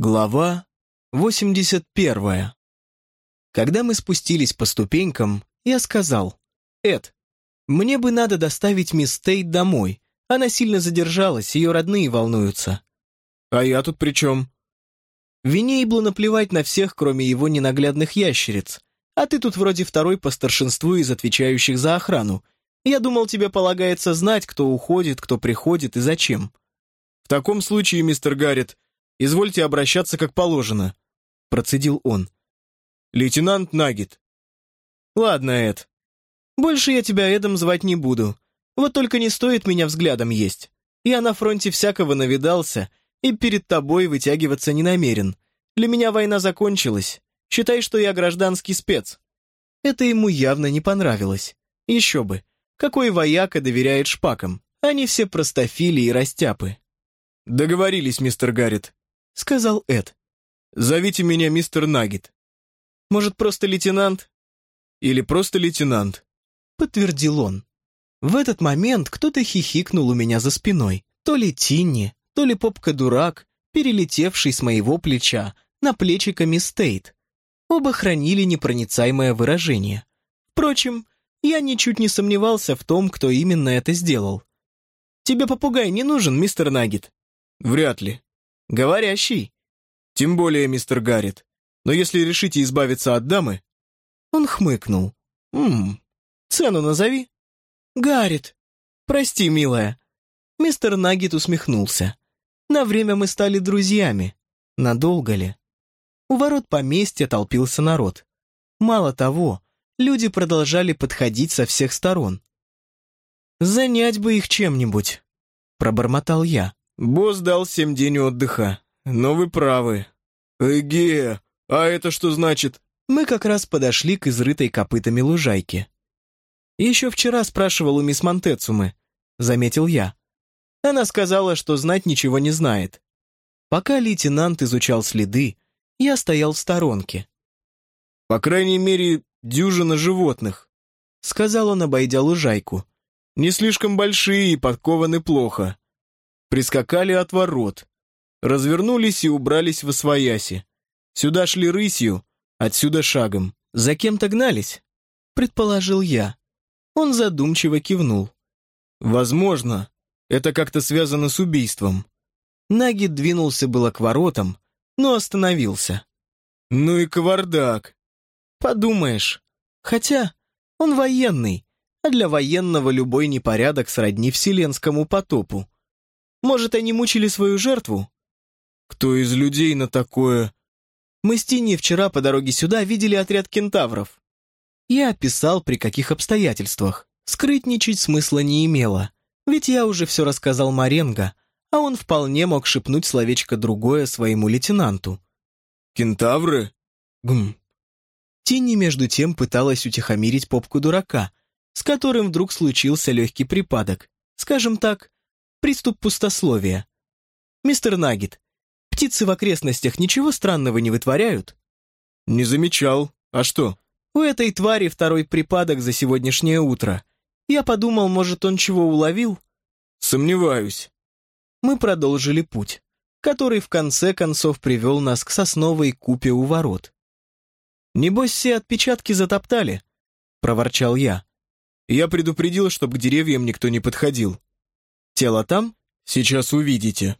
Глава 81. Когда мы спустились по ступенькам, я сказал, «Эд, мне бы надо доставить мисс Тейт домой. Она сильно задержалась, ее родные волнуются». «А я тут при чем?» Винейблу наплевать на всех, кроме его ненаглядных ящериц. А ты тут вроде второй по старшинству из отвечающих за охрану. Я думал, тебе полагается знать, кто уходит, кто приходит и зачем». «В таком случае, мистер Гаррет, Извольте обращаться как положено», — процедил он. «Лейтенант Нагит». «Ладно, Эд. Больше я тебя Эдом звать не буду. Вот только не стоит меня взглядом есть. Я на фронте всякого навидался и перед тобой вытягиваться не намерен. Для меня война закончилась. Считай, что я гражданский спец». Это ему явно не понравилось. Еще бы. Какой вояка доверяет шпакам? Они все простофили и растяпы. «Договорились, мистер Гаррет», — сказал Эд. «Зовите меня мистер Наггет». «Может, просто лейтенант?» «Или просто лейтенант», — подтвердил он. В этот момент кто-то хихикнул у меня за спиной. То ли Тинни, то ли попка-дурак, перелетевший с моего плеча на плечико мисс Тейт. Оба хранили непроницаемое выражение. Впрочем, я ничуть не сомневался в том, кто именно это сделал. «Тебе попугай не нужен, мистер Наггет?» «Вряд ли», Говорящий. Тем более, мистер Гаррет. Но если решите избавиться от дамы... Он хмыкнул. Ммм, цену назови. Гаррет. Прости, милая. Мистер Наггет усмехнулся. На время мы стали друзьями. Надолго ли? У ворот поместья толпился народ. Мало того, люди продолжали подходить со всех сторон. «Занять бы их чем-нибудь», — пробормотал я. «Босс дал семь дней отдыха. Но вы правы. Эге, а это что значит?» Мы как раз подошли к изрытой копытами лужайке. «Еще вчера спрашивал у мисс Монтецумы», — заметил я. Она сказала, что знать ничего не знает. Пока лейтенант изучал следы, я стоял в сторонке. «По крайней мере, дюжина животных», — сказал он, обойдя лужайку. «Не слишком большие и подкованы плохо прискакали от ворот, развернулись и убрались в освояси. Сюда шли рысью, отсюда шагом. За кем-то гнались, предположил я. Он задумчиво кивнул. Возможно, это как-то связано с убийством. Наги двинулся было к воротам, но остановился. Ну и кавардак. Подумаешь. Хотя он военный, а для военного любой непорядок сродни вселенскому потопу. Может, они мучили свою жертву? Кто из людей на такое? Мы с Тинни вчера по дороге сюда видели отряд кентавров. Я описал, при каких обстоятельствах. Скрытничать смысла не имело, ведь я уже все рассказал Маренго, а он вполне мог шепнуть словечко другое своему лейтенанту. «Кентавры?» Гм. Тинни между тем пыталась утихомирить попку дурака, с которым вдруг случился легкий припадок. Скажем так, Приступ пустословия. Мистер Наггет, птицы в окрестностях ничего странного не вытворяют? Не замечал. А что? У этой твари второй припадок за сегодняшнее утро. Я подумал, может, он чего уловил? Сомневаюсь. Мы продолжили путь, который в конце концов привел нас к сосновой купе у ворот. «Небось, все отпечатки затоптали», — проворчал я. Я предупредил, чтобы к деревьям никто не подходил. Тело там? Сейчас увидите.